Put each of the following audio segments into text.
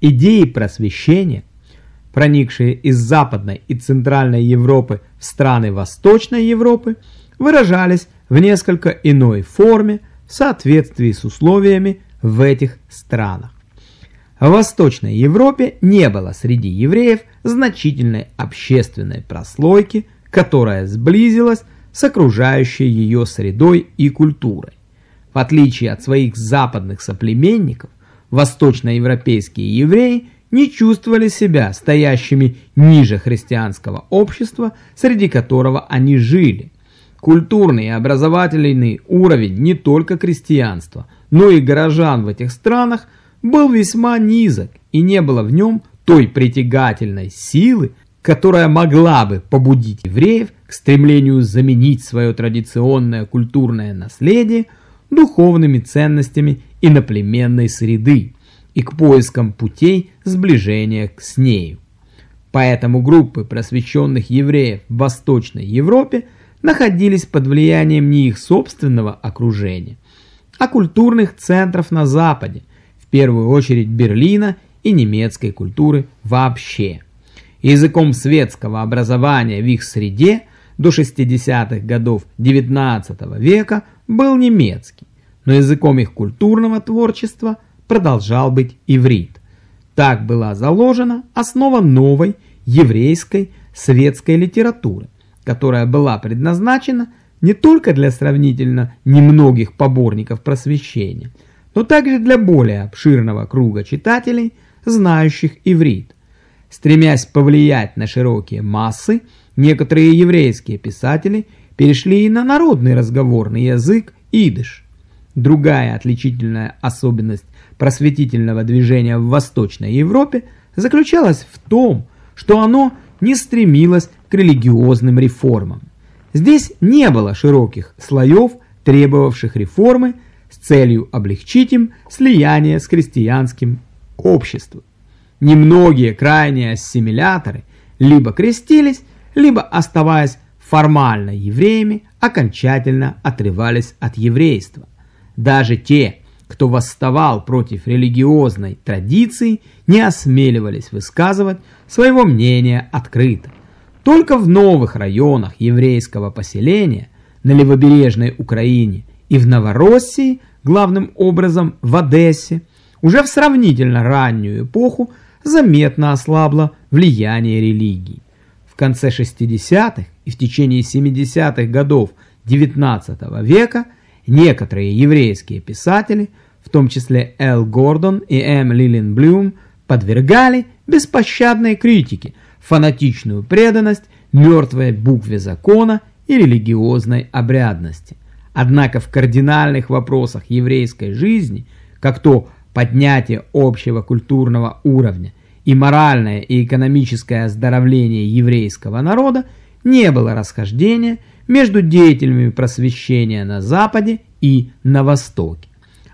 Идеи просвещения, проникшие из Западной и Центральной Европы в страны Восточной Европы, выражались в несколько иной форме в соответствии с условиями в этих странах. В Восточной Европе не было среди евреев значительной общественной прослойки, которая сблизилась с окружающей ее средой и культурой. В отличие от своих западных соплеменников, восточноевропейские евреи не чувствовали себя стоящими ниже христианского общества, среди которого они жили. Культурный и образовательный уровень не только крестьянства, но и горожан в этих странах был весьма низок и не было в нем той притягательной силы, которая могла бы побудить евреев к стремлению заменить свое традиционное культурное наследие духовными ценностями иноплеменной среды и к поискам путей сближения с нею. Поэтому группы просвещенных евреев в Восточной Европе находились под влиянием не их собственного окружения, а культурных центров на Западе, в первую очередь Берлина и немецкой культуры вообще. Языком светского образования в их среде до 60-х годов XIX века был немецкий, но языком их культурного творчества продолжал быть иврит. Так была заложена основа новой еврейской светской литературы, которая была предназначена не только для сравнительно немногих поборников просвещения, но также для более обширного круга читателей, знающих иврит. Стремясь повлиять на широкие массы, некоторые еврейские писатели перешли и на народный разговорный язык идыш. Другая отличительная особенность просветительного движения в Восточной Европе заключалась в том, что оно не стремилось к религиозным реформам. Здесь не было широких слоев, требовавших реформы с целью облегчить им слияние с крестьянским обществом. Немногие крайние ассимиляторы либо крестились, либо, оставаясь формально евреями, окончательно отрывались от еврейства. Даже те, кто восставал против религиозной традиции, не осмеливались высказывать своего мнения открыто. Только в новых районах еврейского поселения на левобережной Украине и в Новороссии, главным образом в Одессе, уже в сравнительно раннюю эпоху заметно ослабло влияние религии. В конце 60-х и в течение 70-х годов XIX века некоторые еврейские писатели, в том числе Эл Гордон и М. Лилин Блюм, подвергали беспощадной критике фанатичную преданность мертвой букве закона и религиозной обрядности. Однако в кардинальных вопросах еврейской жизни, как то поднятие общего культурного уровня и моральное и экономическое оздоровление еврейского народа, не было расхождения между деятелями просвещения на Западе и на Востоке.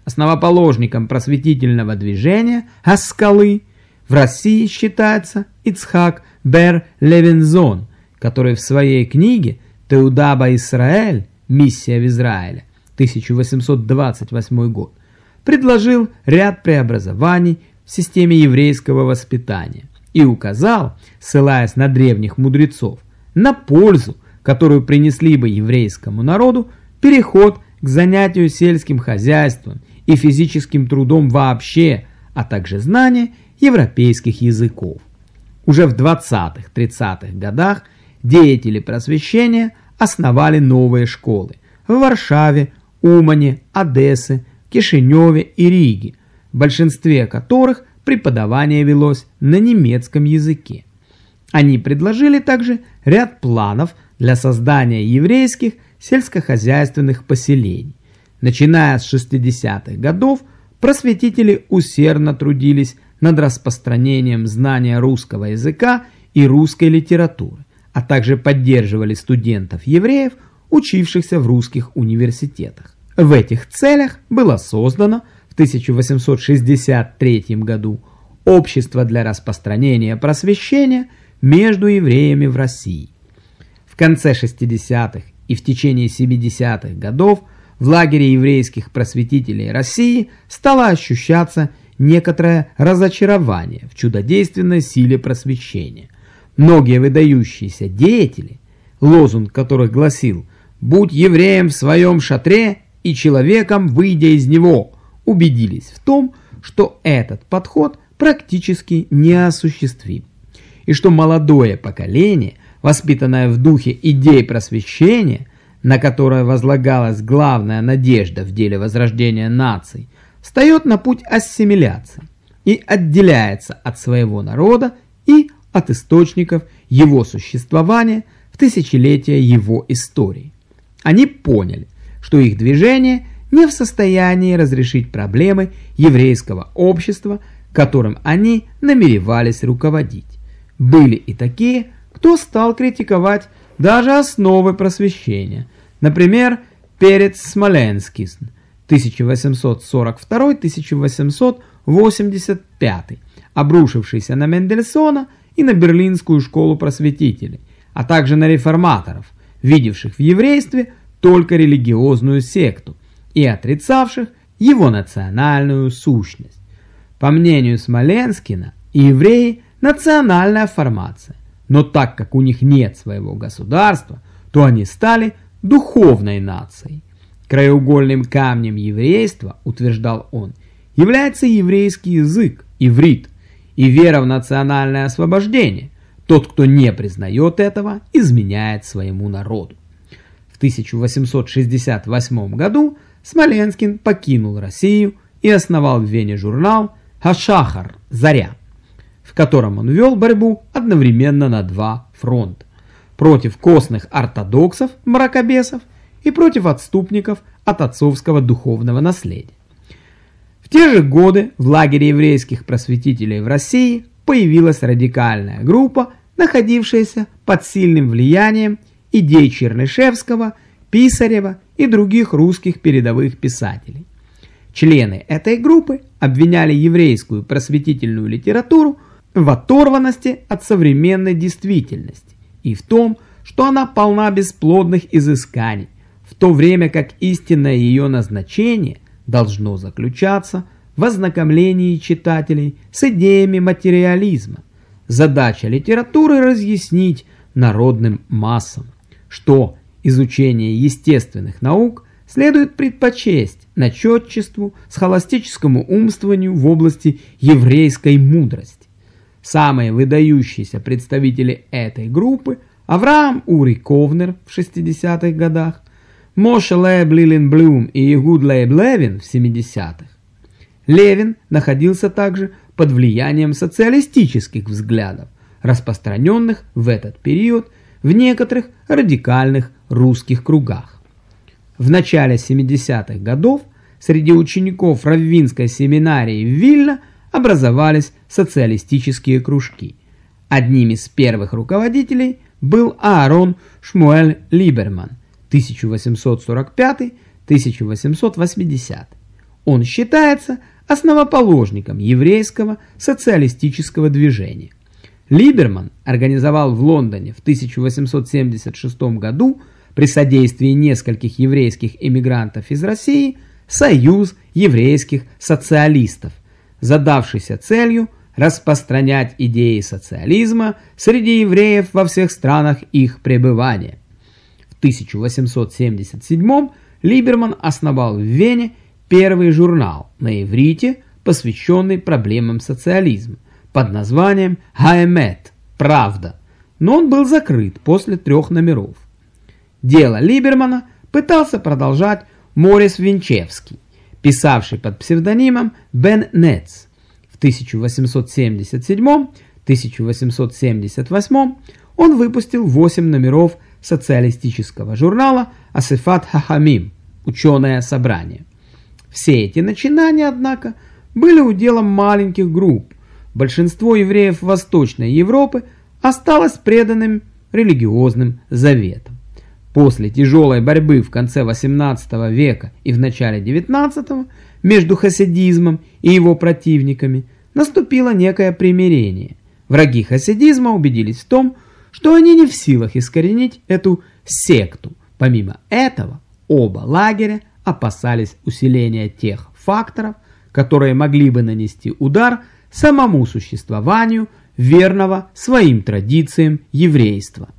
Основоположником просветительного движения Аскалы в России считается Ицхак Бер Левинзон, который в своей книге «Теудаба Исраэль. Миссия в Израиле» 1828 год предложил ряд преобразований в системе еврейского воспитания и указал, ссылаясь на древних мудрецов, на пользу, которую принесли бы еврейскому народу переход к занятию сельским хозяйством и физическим трудом вообще, а также знание европейских языков. Уже в 20-30-х годах деятели просвещения основали новые школы в Варшаве, Умане, Одессе, Кишиневе и Риге, в большинстве которых преподавание велось на немецком языке. Они предложили также ряд планов для создания еврейских сельскохозяйственных поселений. Начиная с 60-х годов просветители усердно трудились над распространением знания русского языка и русской литературы, а также поддерживали студентов-евреев, учившихся в русских университетах. В этих целях было создано в 1863 году Общество для распространения просвещения между евреями в России. В конце 60-х и в течение 70-х годов в лагере еврейских просветителей России стала ощущаться некоторое разочарование в чудодейственной силе просвещения. Многие выдающиеся деятели, лозунг которых гласил «Будь евреем в своем шатре и человеком, выйдя из него», убедились в том, что этот подход практически неосуществим, и что молодое поколение, воспитанное в духе идей просвещения, на которое возлагалась главная надежда в деле возрождения наций, встает на путь ассимиляции и отделяется от своего народа и от источников его существования в тысячелетия его истории. Они поняли, что их движение не в состоянии разрешить проблемы еврейского общества, которым они намеревались руководить. Были и такие, кто стал критиковать даже основы просвещения, например, Перец Смоленский 1842-1885, обрушившийся на Мендельсона и на Берлинскую школу просветителей, а также на реформаторов, видевших в еврействе только религиозную секту и отрицавших его национальную сущность. По мнению Смоленскина, евреи – национальная формация, но так как у них нет своего государства, то они стали духовной нацией. Краеугольным камнем еврейства, утверждал он, является еврейский язык, иврит, и вера в национальное освобождение. Тот, кто не признает этого, изменяет своему народу. В 1868 году Смоленскин покинул Россию и основал в Вене журнал «Хашахар. Заря», в котором он вел борьбу одновременно на два фронта против костных ортодоксов, мракобесов и против отступников от отцовского духовного наследия. В те же годы в лагере еврейских просветителей в России появилась радикальная группа, находившаяся под сильным влиянием идей Чернышевского, Писарева и других русских передовых писателей. Члены этой группы обвиняли еврейскую просветительную литературу в оторванности от современной действительности и в том, что она полна бесплодных изысканий, в то время как истинное ее назначение должно заключаться в ознакомлении читателей с идеями материализма. Задача литературы разъяснить народным массам, что изучение естественных наук следует предпочесть начетчеству, схоластическому умствованию в области еврейской мудрости. Самые выдающиеся представители этой группы – Авраам Ури Ковнер в 60-х годах, Моше Лейб Лилинблюм и Игуд Лейб Левин в 70-х. Левин находился также под влиянием социалистических взглядов, распространенных в этот период в некоторых радикальных русских кругах. В начале 70-х годов среди учеников Раввинской семинарии в Вильно образовались социалистические кружки. Одним из первых руководителей был Аарон Шмуэль Либерман – 1845-1880. Он считается основоположником еврейского социалистического движения. Либерман организовал в Лондоне в 1876 году при содействии нескольких еврейских эмигрантов из России Союз еврейских социалистов, задавшийся целью распространять идеи социализма среди евреев во всех странах их пребывания. 1877 Либерман основал в Вене первый журнал на иврите, посвященный проблемам социализма, под названием «Хаэмет» – «Правда», но он был закрыт после трех номеров. Дело Либермана пытался продолжать Морис Винчевский, писавший под псевдонимом Бен Нетц. В 1877-1878 он выпустил 8 номеров социалистического журнала Асифат Хахамим «Ученое собрание». Все эти начинания, однако, были уделом маленьких групп. Большинство евреев Восточной Европы осталось преданным религиозным заветам. После тяжелой борьбы в конце XVIII века и в начале XIX между хасидизмом и его противниками наступило некое примирение. Враги хасидизма убедились в том, что они не в силах искоренить эту секту. Помимо этого, оба лагеря опасались усиления тех факторов, которые могли бы нанести удар самому существованию верного своим традициям еврейства.